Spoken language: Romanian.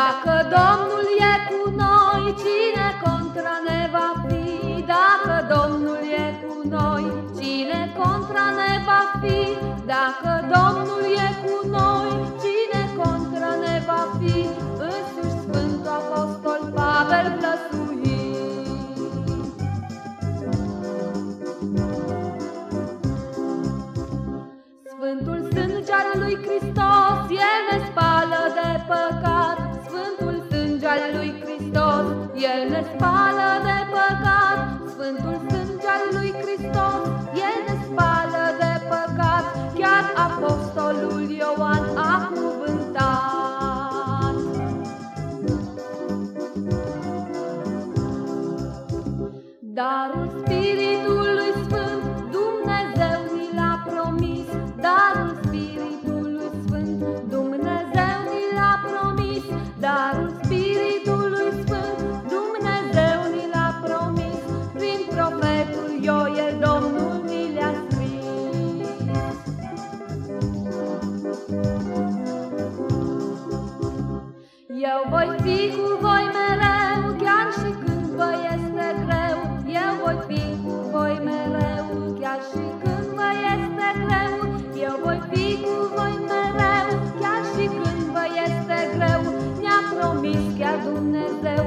Dacă Domnul e cu noi, cine contra ne va fi? Dacă Domnul e cu noi, cine contra ne va fi? Dacă Domnul e cu noi, cine contra ne va fi? Însuși Sfântul Apostol Pavel plăsuit. Sfântul sânge al lui Hristos, El Hristos, El ne spală de păcat. Sfântul sânge al lui Hristos, El ne spală de păcat. Chiar apostolul Ioan a cuvântat. Darul Spiritului Sfânt, Eu voi fi cu voi mereu, chiar și când vă este greu. Eu voi fi cu voi mereu, chiar și când vă este greu. Eu voi fi cu voi mereu, chiar și când vă este greu. Ne-a promis chiar Dumnezeu.